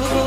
you.